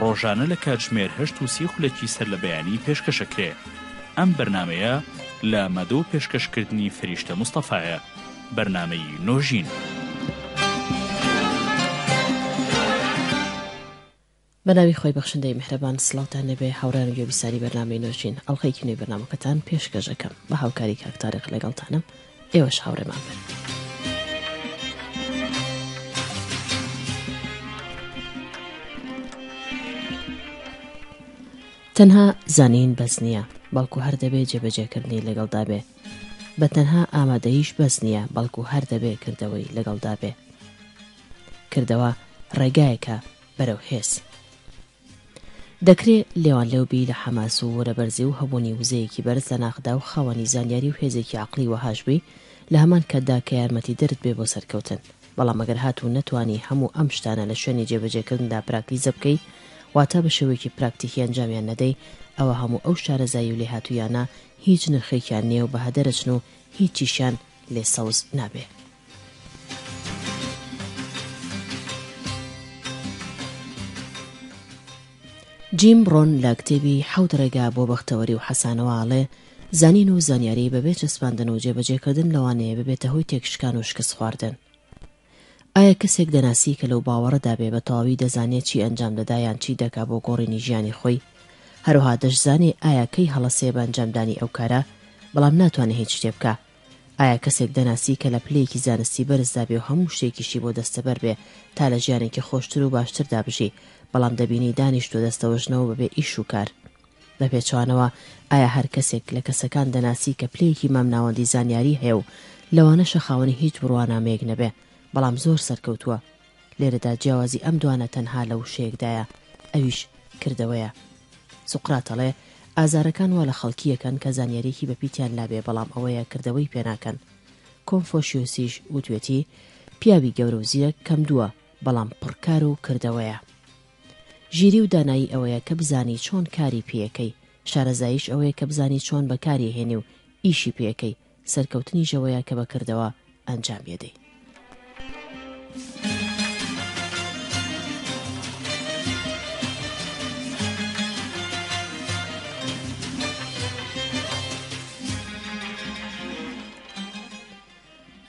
ڕۆژانە لە کاتژمێر هەشت و سی خولەکی سەر لە بەیانی پێشکەشەکرێ ئەم بەرنامەیە لە مەدۆ پێشکەشکردنی فەریشتە مستەفایە بەرنامەی نۆژین. بەناوی خۆی بەخشندەی میهرەبان سڵاوتان نەبێ هاوڕێیان و گوێبیساری بەرنامەی نۆژین ئەڵقەیەکی نوێی بەرنامەکەتان پێشکەش ئەکەم بە هاوکاری کاک تاریق لەگەڵتانم ئێوەش هاوڕێمان بن. تەنها زانین بەس نییە بەڵکو هەر دەبێ جێبەجێکردنی لەگەڵدا بێ بە تەنها ئامادەیش بەس نییە بەڵکو هەر دەبێ کردەوەی لەگەڵدا بێ کردەوە ڕێگایەکە بەرەو هێز دەکرێ لێوانلێو بی لە حەماس و ورەبەرزی و هەبوونی وزەیەکی بەرز لە ناخدا و خاوەنی زانیاری و هێزێکی عەقڵی وەهاش بی لە هەمان کاتدا کە یارمەتیدەرت بێ بۆ سەرکەوتن بەڵام ئەگەر هاتوو نەتوانی هەموو ئەم شتانە لە شوێنی جێبەجێکردندا پراکتیزە بکەی واتە بە شێوەیەکی پراکتیکی ئەنجامیان نەدەی ئەوا هەموو ئەو شارەزایی و لێهاتووییانە هیچ نرخێکیان نیە و بەهەدەرەچن و هیچیشیان لێ سەوز نابێ. جیم ڕۆن لە کتێبی حەوت ڕێگا بۆ بەختەوەری و حەسانەوە ئەڵێ، زانین و زانیاری بەبێ چەسپاندن و جێبەجێکردن لەوانەیە ببێتە هۆی تێکشکان و شکستخواردن. ئایا کەسێک دەناسی کە لەو باوەڕەدا بێ بە تەواوی دەزانێ چی ئەنجام دەدا یان چی دەکا بۆ گۆڕینی ژیانی خۆی؟ هەروەها دەشزانێ ئایا کەی هەڵەسێ بە ئەنجامدانی ئەو کارە، بەڵام ناتوانێ هیچ شتێ بکا. ئایا کەسێک دەناسی کە لە پلەیەکی زانستی بەرزدا بێ و هەموو شتێکیشی بۆ دەستەبەر بێ تا لە ژیانێکی خۆشتر و باشتردا بژی، بەڵام دەبینی دانیشتووە دەستەوەژنەوە بەبێ ئیش و کار؟ بە پێچەوانەوە ئایا هەر کەسێک لە کەسەکان دەناسی کە پلەیەکی مامناوەندی زانیاری هەیە و لەوانەشە خاوەنی هیچ بڕوانامەیەک نەبێ، بەڵام زۆر سەرکەوتووە، لێرەدا جیاوازی ئەم دوانە تەنها لە وشەیەکدایە ئەویش کردەوەیە. سوقرات ئەڵێ ئازارەکان وا لە خەڵکییەکەن کە زانیاریەکی بەپیتیان لابێ بەڵام ئەوەیە کردەوەی پێناکەن. کۆنفۆشیۆسیش وتوێتی پیاوی گەورە و زیرەک کەم دووە بەڵام پڕ کار و کردەوەیە. ژیری و دانایی ئەوەیە کە بزانی چۆن کاری پێیەکەی، شارەزاییش ئەوەیە کە بزانی چۆن بەکاریەهێنی و ئیشی پێکەی، سەرکەوتنیشەوەیە کە بە کردەوە ئەنجامی ئەدەین.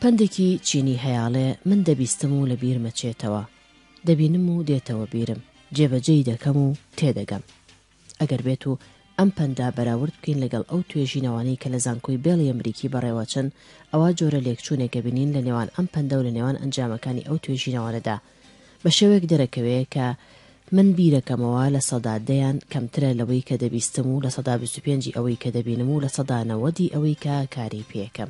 پەندێکی چینی هەیاڵێ من دەبیستم و لە بیرمە چێتەوە دەبینم و دێتەوە بیرم جێبەجێی دەکەم و تێدەگەم ئەگەر بێت و ئەم پەندە بەراورد بکەین لەگەڵ ئەو توێژینەوانەی کە لە زانکۆی بێڵی ئەمریکی بەڕێوەچن، ئەوا جۆرە لێکچوونێک ئەبینین لە نێوان ئەم پەندە و لە نێوان ئەنجامەکانی ئەو توێژینەوانەدا، بە شێوەیەک دەرەکەوێ کە من بیرەکەمەوە لە سەدا دەیان کەمترە لەوەی کە دەبیستم و لە سەدا بیست و پێنجی ئەوەی کە دەبینم و لە سەدا نەوەدی ئەوەی کە کاری پێکەم.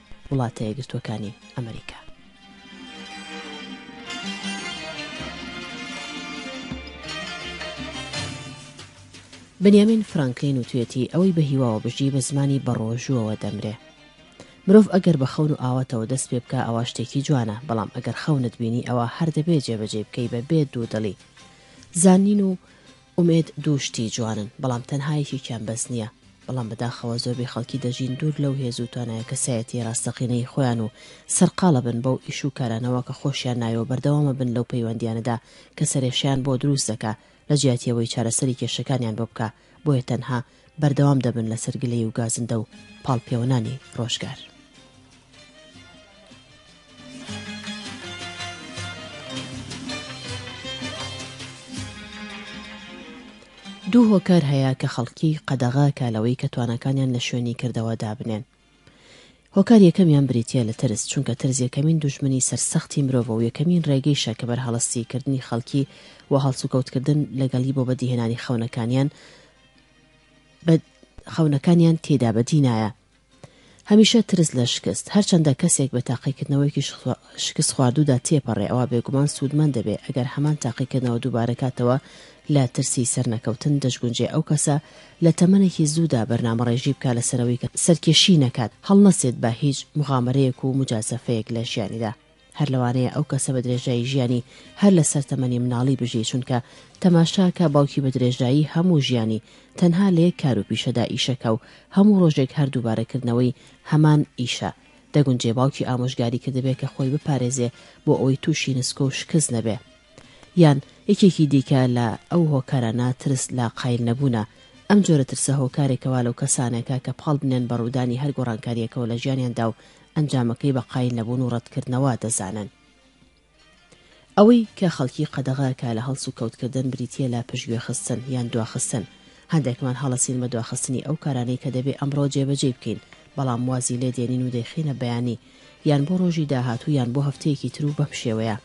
وڵاتە یەکگرتووەکانی ئەمریکا. بنیامین فرانکلین وتویەتی ئەوەی بە هیواوە بژی بە زمانی بەڕۆژووەوە دەمرێ. مرۆڤ ئەگەر بە خەون و ئاواتەوە دەست پێ بکا ئەوا شتێکی جوانە بەڵام ئەگەر خەونت بینی ئەوا هەر دەبێ جێبەجێی بکەی بە بێ دوودڵی زانین و ئومێد دوو شتی جوانن بەڵام تەنها یەکێکیان بەس نیە بەڵام بەداخەوە زۆربەی خەڵکی دەژین دوور لەو هێز و توانایە کەسایەتیە ڕاستەقینەی خۆیان و سەرقاڵە بن بەو ئیش و کارانەوە کە خۆشیان ناوێ و بەردەوامە بن لەو پەیوەندیانەدا کە سەرێشەیان بۆ دروست دەکا لەجیاتی ئەوەی چارەسەری کێشەکانیان بۆ بکا بۆیە تەنها بەردەوام دەبن لەسەر گلەیی و گازندە و پاڵپێوەنانی ڕۆژگار. دوو هۆکار هەیە کە خەڵکی قەدەغە کە لەوەی کە تواناکانیان لە شوێنی کردەوە دابنێن، هۆکاری یەکەمیان بریتیە لە ترس، چونکە ترس یەکەمین دوژمنی سەرسەختی مرۆڤە و یەکەمین ڕێگەیشە کە بەرهەڵستی کردنی خەڵکی و هەڵسوکەوتکردن لەگەڵی بۆ بەدیهێنانی خەونەکانیان خەونەکانیان تێدا بەدی نایە. هەمیشە ترس لە شکست، هەرچەندە کەسێک بە تاقیکردنەوەیەکی شکست خواردوودا تێپەڕێ ئەوا بێگومان سوودمەند دەبێ ئەگەر هەمان تاقیکردنەوە دووبارەکاتەوە لە ترسی سەرنەکەوتن دەشگونجێ ئەو کەسە لە تەمەنێکی زوودا بەرنامەڕێژی بکات لەسەر ئەوەی کە سەرکێشی نەکات، هەڵنەستێت بە هیچ موغامەرەیەک و موجازەفەیەک لە ژیانیدا. هەر لەوانەیە ئەو کەسە بە درێژایی ژیانی هەر لەسەر تەمەنی مناڵی بژی، چونکە تەماشاکە باوکی بە درێژایی هەموو ژیانی تەنها لە یەک کار و پیشەدا ئیشەکە و هەموو ڕۆژێک هەر دووبارەکردنەوەی هەمان ئیشە. دەگونجێ باوکی ئامۆژگاری کردبێ کە خۆی بپارێزێ بۆ ئەوەی تووشی نسکۆ و شکست نەبێ. یان یەکێکی دیکە لە ئەو هۆکارانە ترس لە قایل نەبوونە، ئەم جۆرە ترسە هۆکارێکەوە لەو کەسانەکە کە پاڵ بنێن بە ڕوودانی هەر گۆڕانکارییەکەوە لە ژیانیاندا و ئەنجامەکەی بە قایل نەبوون و ڕەتکردنەوە دەزانن. ئەوەی کە خەڵکی قەدەغە کە لە هەڵس و کەوتکردن بریتییە لە پشتگوێخستن یان دواخستن، هەندێکمان هەڵەسین بە دواخستنی ئەو کارانەی کە دەبێ ئەمڕۆ جێبەجێی بکەین بەڵام وازی لێ دێنین و دەیخەینە بەیانی یان بۆ ڕۆژی داهاتوو یان بۆ هەفتەیەکی تر و بەم شێوەیە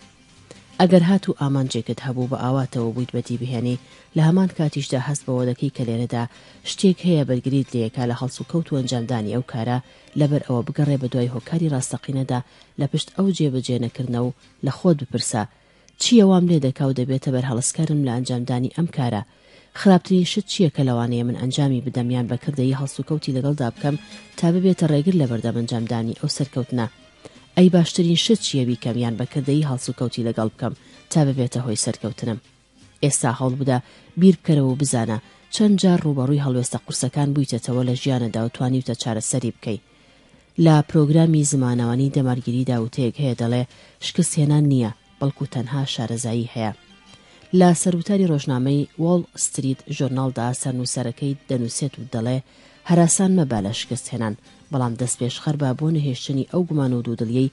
ئەگەر هاتوو ئامانجێکت هەبوو بە ئاواتەوە بوویت بەدیبهێنی، لە هەمان کاتیشدا هەست بەوە دەکەی کە لێرەدا شتێک هەیە بەرگریت لێیەکا لە هەڵسوکەوت و ئەنجامدانی ئەو کارە، لەبەر ئەوە بگەڕێ بەدوای هۆکاری ڕاستەقینەدا لە پشت ئەو جێبەجێ نەکردنە و لە خۆت بپرسە، چییە وام لێدەکا و دەبێتە بەرهەڵستکەرم لە ئەنجامدانی ئەم کارە؟ خراپترین شت چییە کە لەوانەیە من ئەنجامی بدەم یان بە کردەیی هەڵسوکەوتی لەگەڵدا بکەم تا ببێتە ڕێگر لە بەردەم ئەنجامدانی ئەو سەرکەوتنە؟ ئەی باشترین شت چییە بیکەم یان بە کردەیی هەڵسوکەوتی لەگەڵ بکەم تا ببێتە هۆی سەرکەوتنم؟ ئێستا هەوڵبدە بیربکەرەوە و بزانە، چەند جار ڕووبەڕووی هەڵوێستە قورسەکان بوویتەتەوە لە ژیانتدا و توانیوتە چارەسەری بکەی؟ لە پرۆگرامی زمانەوانی دەمارگیریدا وتەیەک هەیە دەڵێ، شکست هێنان نییە، بەڵکو تەنها شارەزایی هەیە. لە سەروتاری رۆژنامەی، وۆڵ ستریت ژۆرناڵ، دا سەرنووسەرەکەی دەنووسێت و دەڵێ، هەراسان مەبە لە شکست هێنان، بەڵام دەستپێشخەربە بۆ نەهێشتنی ئەو گومان و دوودڵیەی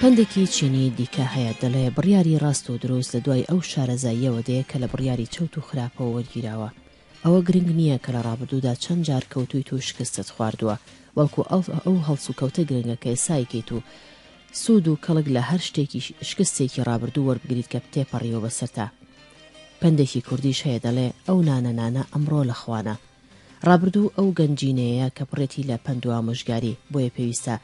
پەندێکی چینی دیکە هەیە دەڵێ بڕیاری ڕاست و دروست لە دوای ئەو شارەزاییەوە دێ کە لە بڕیاری چەوت و خراپەوە وەرگیراوە ئەوە گرنگ نییە کە لە ڕابردوودا چەند جار کەوتوویت و شکستت خواردووە، بەڵکو ئەو هەڵسوکەوتە گرنگە کە ئێسای کەیت و سوود و کەڵک لە هەر شتێکی شکستێکی ڕابردوو وەربگریت کە تێپەڕیوە بەسەرتا. پەندێکی کوردیش هەیە دەڵێ، ئەو نانە نانە ئەمڕۆ لە خوانە. ڕابردوو ئەو گەنجینەیەیە کە پڕێتی لە پەند و ئامۆژگاری، بۆیە پێویستە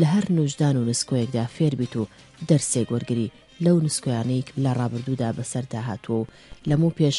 لە هەر نووژدان و نسکۆیەکدا فێربیت و دەرسێک وەرگری لەو نسکۆیانەی لە ڕابردوودا بەسەرتا هاتووە و لەمەو پێش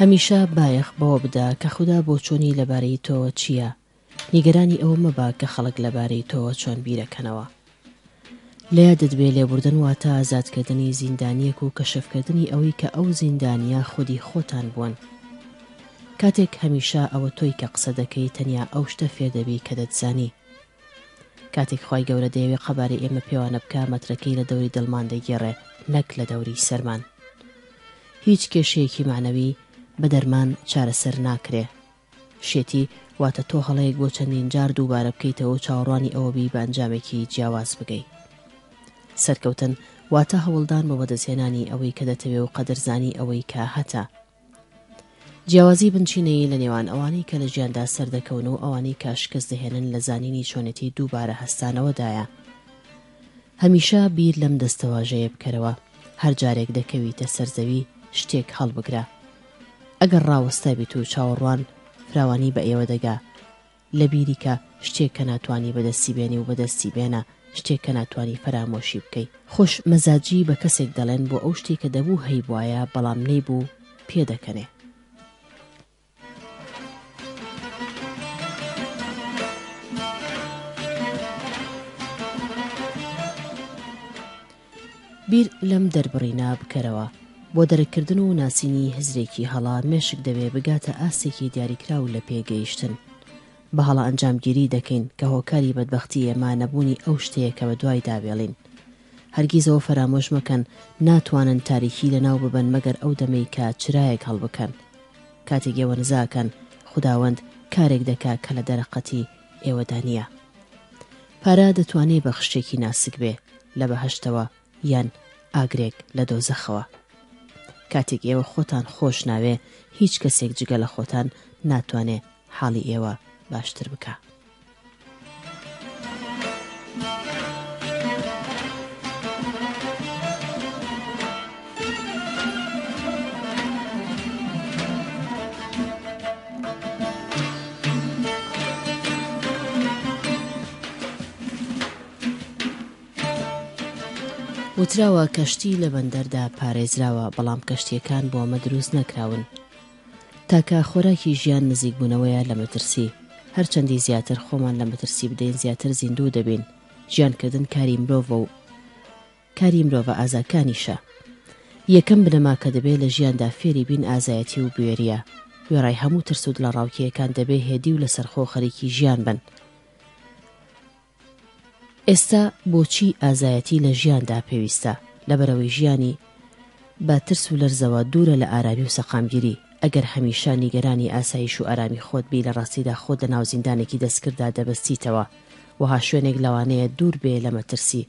هەمیشە بایەخ بەوە بدە کە خودا بۆچوونی لەبارەی تۆوە چییە، نیگەرانی ئەوە مەبە کە خەڵک لەبارەی تۆوە چۆن بیرەکەنەوە. لە یادت بێ لێبوردن واتە ئازادکردنی زیندانیەک و کەشفکردنی ئەوەی کە ئەو زیندانیە خودی خۆتان بوون. کاتێک هەمیشە ئەوە تۆی کە قسە دەکەی تەنیا ئەو شتە فێر دەبی کە دەتزانی. کاتێک خوای گەورە دەیەوێ قەبارەی ئێمە پێوانە بکا مەترەکەی لە دەوری دڵمان دەگێڕێ نەک لە دەوری سەرمان. هیچ کێشەیەکی مەعنەوی بە دەرمان چارەسەر ناکرێ. شێتی، واتە تۆ هەڵەیەک بۆ چەندین جار دووبارە بکەیتەوە و چاوەڕوانی ئەوە بی بە ئەنجامێکی جیاواز بگەی. سەرکەوتن، واتە هەوڵدان بۆ بەدەستهێنانی ئەوەی کە دەتەوێ و قەدرزانی ئەوەی کە هەتە. جیاوازی بنچینەیی لە نێوان ئەوانەی کە لە ژیاندا سەردەکەون و ئەوانەی کە شکست دەهێنن لە زانینی چۆنێتی دووبارە هەستانەوەدایە. هەمیشە بیر لەم دەستەواژەیە بکەرەوە، هەر جارێک دەکەویتە سەر زەوی، شتێک هەڵبگرە. ئەگەر ڕاوەستابیت و چاوەڕوان فراوانی بە ئێوە دەگا لە بیری کە شتێک کە ناتوانی بەدەستی بێنی و بەدەستی بێنە شتێک کە ناتوانی فەرامۆشی بکەی خۆش مەزاجی بە کەسێک دەڵێن بۆ ئەو شتێک کە دەبوو هەیبوایە بەڵام نەیبوو پێ دەکەنێ. بیر لەم دەربڕینە بکەرەوە، بۆ دەرککردن و ناسینی هزرێکی هەڵە مێشک دەبێ بگاتە ئاستێکی دیاریکراو لە پێگەیشتن بە هەڵە ئەنجامگیریی دەکەین کە هۆکاری بەدبەختی ئێمە نەبوونی ئەو شتەیە کە بەدوایدا وێڵین. هەرگیز ئەوە فەرامۆش مەکەن ناتوانن تاریکی لەناو ببەن مەگەر ئەو دەمەی کە چرایەک هەڵبکەن. کاتێک ئێوە نزا ئەکەن، خوداوەند کارێک دەکا کە لە دەرەقەتی ئێوەدا نییە. پارە دەتوانێ بەخشێکی ناسک بێ لە بەهەشتەوە یان ئاگرێک لە دۆزەخەوە. کاتێک ئێوە خۆتان خۆش ناوێ هیچ کەسێک جگە لە خۆتان ناتوانێ حاڵی ئێوە باشتر بکا. وتراوە کەشتی لە بەندەردا پارێزراوە بەڵام کەشتیەکان بۆ ئەمە دروست نەکراون تاکە خۆراکی ژیان نزیکبوونەوەیە لە مەترسی هەرچەندی زیاتر خۆمان لە مەترسی بدەین زیاتر زیندوو دەبین ژیانکردن کاری مرۆڤە و کاری مرۆڤە ئازاکانیشە. یەکەم بنەما کە دەبێ لە ژیاندا فێری بین ئازایەتی و بوێرییە. وێڕای هەموو ترس و دڵەڕاوکێیەکان دەبێ هێدی و لەسەرخۆ خەریکی ژیان بن. ئێستا بۆچی ئازایەتی لە ژیاندا پێویستە؟ لەبەرئەوەی ژیانی بە ترس و لەرزەوە دوورە لە ئارامی و سەقامگیری. ئەگەر هەمیشە نیگەرانی ئاسایش و ئارامی خۆت بی لە ڕاستیدا خۆت لە ناو زیندانێکی دەستکرددا دەبەستیتەوە. وەها شوێنێک لەوانەیە دوور بێ لە مەترسی.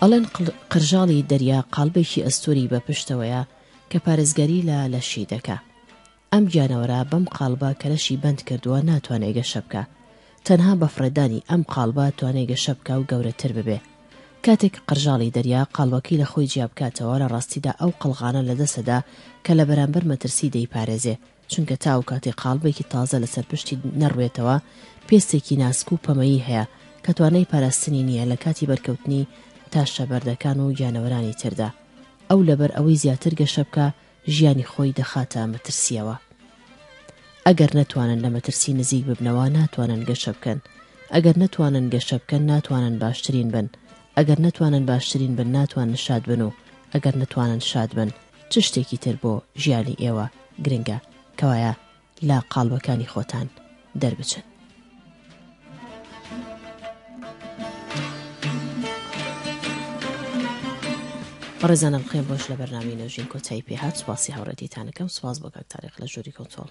ئەڵێن قرژاڵی دەریا قاڵبێکی ئەستوری بە پشتەوەیە کە پارێزگاری لە لەشی دەکا ئەم گیانەوەرە بەم قاڵبە کە لەشی بەند کردووە ناتوانێ گەشە بکە تەنها بە فڕێدانی ئەم قاڵبە توانێ گەشە بکە و گەورەتر ببێ کاتێک قرژاڵی دەریا قالبەکەی لە خۆی جیابکاتەوە لە ڕاستیدا ئەو قەڵغانە لە دەسەدا کە لە بەرامبەر مەترسی دەیپارێزێ چونکە تا ئەوکاتەی قاڵبێکی تازە لەسەر پشتی نەڕوێتەوە پێستێکی ناسک و پەمەیی هەیە کە توانای پاراستنی نییە لە کاتی بەرکەوتنی تاشە بەردەکان و گیانەوەرانی تردا ئەو لەبەر ئەوەی زیاتر گەشە بکە ژیانی خۆی دەخاتە مەترسیەوە ئەگەر نەتوانن لە مەترسی نزیک ببنەوە ناتوانن گەشە بکەن ئەگەر نەتوانن گەشە بکەن ناتوانن باشترین بن ئەگەر نەتوانن باشترین بن ناتوان نشاد بن و ئەگەر نەتوانن شاد بن چ شتێکی تر بۆ ژیانی ئێوە گرنگە کەوایە لە قاڵبەکانی خۆتان دەربچن. بەڕێزانم خێن بۆش لە بەرنامی نەژین کۆتایی پێهات سوپاسی هاوڕێتیتانەکەم سوپاس بۆ کاک تاریق لە ژووری کۆنتۆڵ